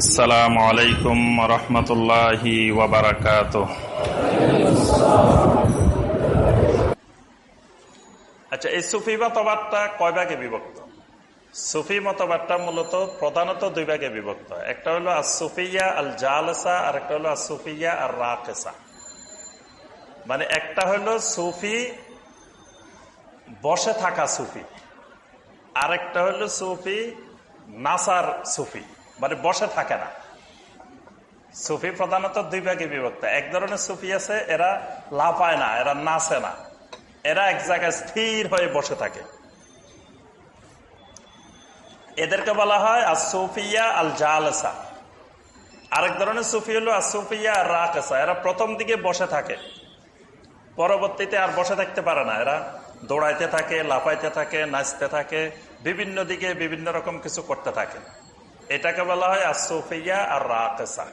السلام عليكم ورحمة الله وبركاته আচ্ছা এই সুফি মতবাদটা কয় ভাগে বিভক্ত সুফি মতবাদটা মূলত প্রধানত দুই ভাগে বিভক্ত একটা হলো আর সুফিয়া আল জালসা আর একটা হলো আর সুফিয়া আর রাকেসা মানে একটা হলো সুফি বসে থাকা সুফি আরেকটা হলো সুফি নাসার সুফি মানে বসে থাকে না। সুফি প্রধানত দুই ভাগে বিভক্ত। এক ধরনের সুফি আছে, এরা লাফায় না, এরা নাচে না। এরা এক জায়গায় স্থির হয়ে বসে থাকে। এদেরকে বলা হয় আর সুফিয়া আল জালসা আরেক ধরনের সুফি হলো আর সুফিয়া আর রাকেসা। এরা প্রথম দিকে বসে থাকে। পরবর্তীতে আর বসে থাকতে পারে না। এরা দৌড়াইতে থাকে, লাফাইতে থাকে, নাচতে থাকে, বিভিন্ন দিকে বিভিন্ন রকম কিছু করতে থাকে। এটাকে বলা হয় আর সুফিয়া আর রাকেসা।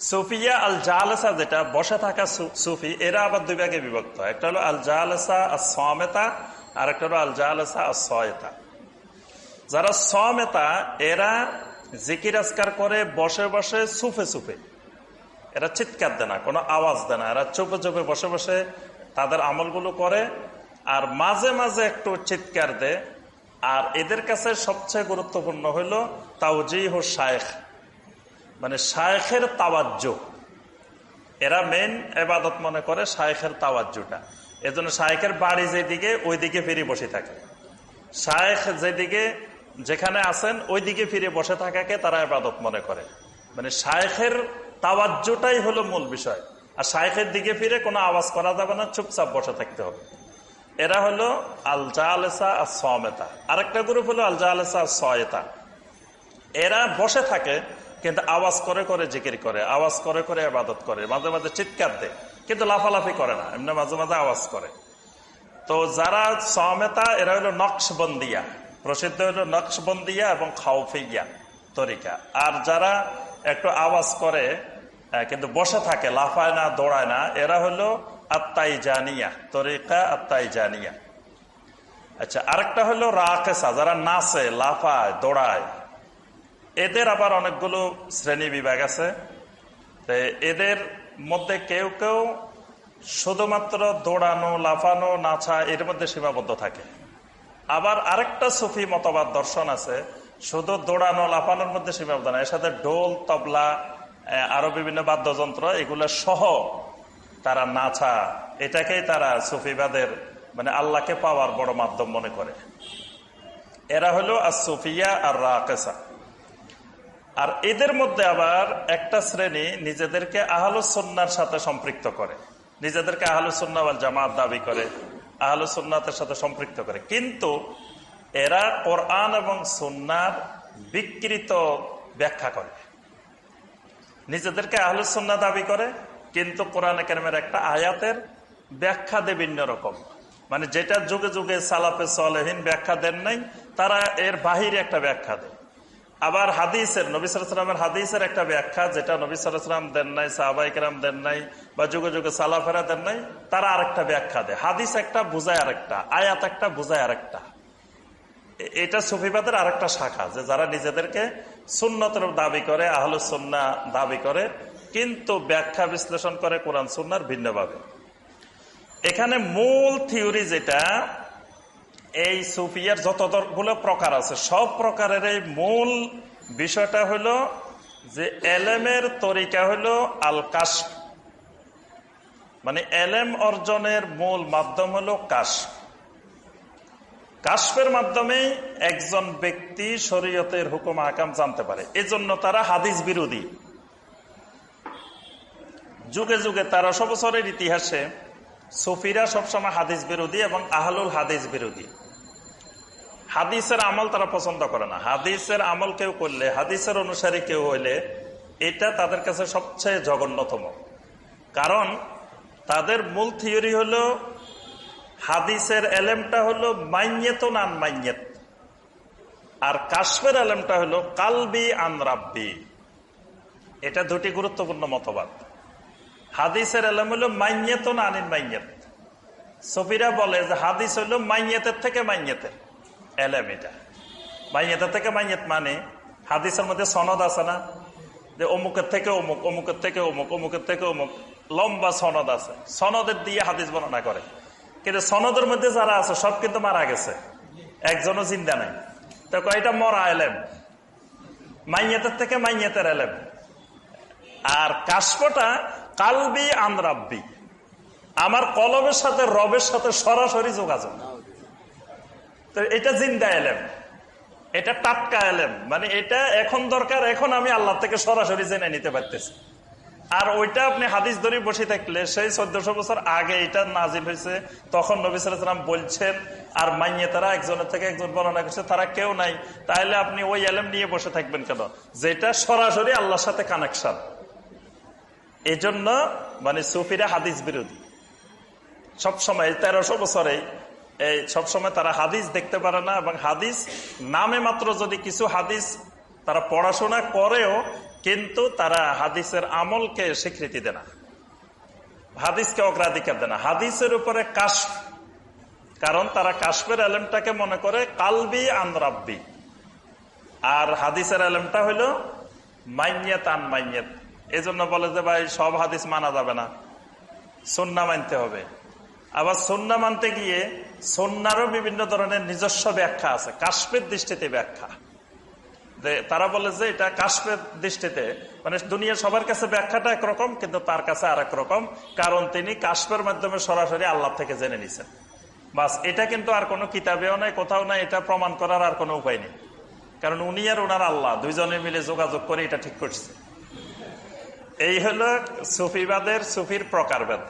সুফিয়া, আল জালসা যেটা, বসে থাকা সুফি, এরা আবার দুই ভাগে বিভক্ত। একটা হলো আল জালসা আর সমেতা, আর একটা হলো আল জালসা আর সয়তা। যারা সমেতা, এরা জিকির আজকার করে, বসে বসে সুফে সুফে। এরা চিৎকার দেয় না, কোনো আওয়াজ দেয় না। এরা চুপে চুপে বসে বসে তাদের আমলগুলো করে, আর মাঝে মাঝে একটু চিৎকার দেয় আর এদের কাছে সবচেয়ে গুরুত্বপূর্ণ হইল হো শায়েখ। মানে শায়েখের তাওয়াজ্য এরা মেন এবাদত মনে করে শায়েখের তাওয়াজ্যটা এজন্য শায়েখের বাড়ি যেদিকে ওই দিকে ফিরে বসে থাকে। শায়েখ যেদিকে যেখানে আছেন ওই দিকে ফিরে বসে থাকাকে তারা এবাদত মনে করে। মানে শায়েখের তাওয়াজ্যটাই হলো মূল বিষয়। আর শায়েখের দিকে ফিরে কোনো আওয়াজ করা যাবে না, চুপচাপ বসে থাকতে হবে। এরা হলো আল জালেসা আর সমেতা আরেকটা গ্রুপ হলো আল জালেসা আর সয়েতা এরা বসে থাকে, কিন্তু আওয়াজ করে করে জিকির করে, আওয়াজ করে করে আবাদত করে, মাঝে মাঝে চিৎকার দেয়, কিন্তু লাফালাফি করে না, এমনি মাঝে মাঝে আওয়াজ করে। তো যারা সমেতা, এরা হলো নকশবন্দিয়া। প্রসিদ্ধ হলো নকশবন্দিয়া এবং খাউফিয়া তরিকা। আর যারা একটু আওয়াজ করে কিন্তু বসে থাকে, লাফায় না, দৌড়ায় না, এরা হলো আত্মাই জানিয়া তরিকা আত্মাই জানিয়া আচ্ছা আরেকটা হলো রাকেসা, যারা নাচে, লাফায়, দৌড়ায়। এদের আবার অনেকগুলো শ্রেণি বিভাগ আছে। এদের মধ্যে কেউ কেউ শুধুমাত্র দৌড়ানো, লাফানো, নাচা, এর মধ্যে সীমাবদ্ধ থাকে। আবার আরেকটা সুফি মতবাদ দর্শন আছে, শুধু দৌড়ানো, লাফানোর মধ্যে সীমাবদ্ধ না, এর সাথে ঢোল, তবলা আরও বিভিন্ন বাদ্যযন্ত্র, এগুলো সহ তারা নাচা এটাকেই তারা সুফিবাদের মানে আল্লাহকে পাওয়ার বড় মাধ্যম মনে করে। এরা হলো আর সুফিয়া আর রাকেসা। আর এদের মধ্যে আবার একটা শ্রেণি নিজেদেরকে আহলুসন্নার সাথে সম্পৃক্ত করে। নিজেদেরকে আহলুসন্নাওয়াল জামাত দাবি করে আহলুসন্নাতের সাথে সম্পৃক্ত করে। কিন্তু এরা কোরআন এবং সন্ন্যার বিকৃত ব্যাখ্যা করে। নিজেদেরকে আহলুসন্না দাবি করে কিন্তু কোরআন একাডেমের একটা আয়াতের ব্যাখ্যা দেয় ভিন্ন রকম। মানে যেটা যুগে যুগে সালাফে সলেহীন ব্যাখ্যা দেন নাই, তারা এর বাহিরে একটা ব্যাখ্যা দেয়। আবার হাদিসের, নবী সালামের হাদিসের একটা ব্যাখ্যা, যেটা নবী সালাম দেন নাই সাহাবাইকেরাম দেন নাই, বা যুগে যুগে সালাফেরা দেন নাই, তারা আরেকটা ব্যাখ্যা দেয়। হাদিস একটা বুঝায় আরেকটা, আয়াত একটা বুঝায় আরেকটা। এটা সুফিবাদের আরেকটা শাখা, যে যারা নিজেদেরকে সুন্নতের দাবি করে আহলু সুন্না দাবি করে কিন্তু ব্যাখ্যা বিশ্লেষণ করে কোরআন সুন্নার ভিন্নভাবে। এখানে মূল থিওরি যেটা, এই সুফিয়ার যতগুলো প্রকার আছে, সব প্রকারের এই মূল বিষয়টা হলো যে এলেমের তরিকা হলো আল কাশ মানে এলেম অর্জনের মূল মাধ্যম হলো কাশ কাশফের মাধ্যমে একজন ব্যক্তি শরীয়তের হুকুম আকাম জানতে পারে। এজন্য তারা হাদিস বিরোধী। যুগে যুগে তেরোশো বছরের ইতিহাসে সুফিরা সবসময় হাদিস বিরোধী এবং আহলুল হাদিস বিরোধী। হাদিসের আমল তারা পছন্দ করে না। হাদিসের আমল কেউ করলে, হাদিসের অনুসারী কেউ হইলে এটা তাদের কাছে সবচেয়ে জঘন্যতম। কারণ তাদের মূল থিওরি হলো, হাদিসের এলেমটা হলো মাইয়েত নান মাইয়েত আর কাশ্মের এলেমটা হলো কালবি আন রাব্বি। এটা দুটি গুরুত্বপূর্ণ মতবাদ। হাদিসের এলেম হলো মাইয়েত আনিন মাইয়েত। সফিরা বলে যে হাদিস হলো মাইয়েতের থেকে মাইয়েতের। এলেম এটা। মাইয়েতের থেকে মাইয়েত মানে হাদিসের মধ্যে সনদ আছে না? যে অমুকের থেকে অমুক, অমুকের থেকে অমুক, অমুকের থেকে অমুক, লম্বা সনদ আছে। সনদের দিয়ে হাদিস বর্ণনা করে। কিন্তু সনদের মধ্যে যারা আছে, সব কিন্তু মারা গেছে। একজনও চিন্তা নাই। তো কয়টা মরা এলেম। মাইয়াতের থেকে মাইয়াতের এলেম। আর কাশপটা কালবি আমরাব্বি। আমার কলমের সাথে, রবের সাথে সরাসরি যোগাযোগ। তো এটা জিন্দা এলেম। এটা টাটকা এলেম। মানে এটা এখন দরকার, এখন আমি আল্লাহ থেকে সরাসরি জেনে নিতে পারতেছি। আর ওইটা আপনি হাদিস ধরে বসে থাকলে, সেই চোদ্দশো বছর আগে এটা নাজিল হয়েছে, তখন নবী সালাম বলছেন, আর মাইয়ে তারা একজনের থেকে একজন বর্ণনা করছে, তারা কেউ নাই। তাহলে আপনি ওই এলেম নিয়ে বসে থাকবেন কেন? যেটা সরাসরি আল্লাহর সাথে কানেকশন এই জন্য মানে সুফিরা হাদিস বিরোধী। সবসময় তেরোশো বছরে এই সবসময় তারা হাদিস দেখতে পারে না এবং হাদিস নামে মাত্র যদি কিছু হাদিস তারা পড়াশোনা করেও কিন্তু তারা হাদিসের আমলকে স্বীকৃতি দেয় না। হাদিসকে অগ্রাধিকার দেয় না। হাদিসের উপরে কাশ কারণ তারা কাশ্মের আলেমটাকে মনে করে কালবি আনরাব্বি আর হাদিসের আলেমটা হইল মাইনিয়ত আন মাইনিয়ত এই জন্য বলে যে, ভাই, সব হাদিস মানা যাবে না। সন্না মানতে হবে। আবার সন্না মানতে গিয়ে সন্ন্যারও বিভিন্ন ধরনের নিজস্ব ব্যাখ্যা আছে, কাশ্মের দৃষ্টিতে ব্যাখ্যা। তারা বলে যে, এটা কাশ্মের দৃষ্টিতে মানে দুনিয়া সবার কাছে ব্যাখ্যাটা একরকম, কিন্তু তার কাছে আর রকম, কারণ তিনি কাশ্মের মাধ্যমে সরাসরি আল্লাহ থেকে জেনে নিছেন। বাস, এটা কিন্তু আর কোনো কিতাবেও নাই, কোথাও নাই, এটা প্রমাণ করার আর কোনো উপায় নেই। কারণ উনি আর ওনার আল্লাহ, দুইজনে মিলে যোগাযোগ করে এটা ঠিক করছে। এই হলো সুফিবাদের সুফির প্রকারভেদ।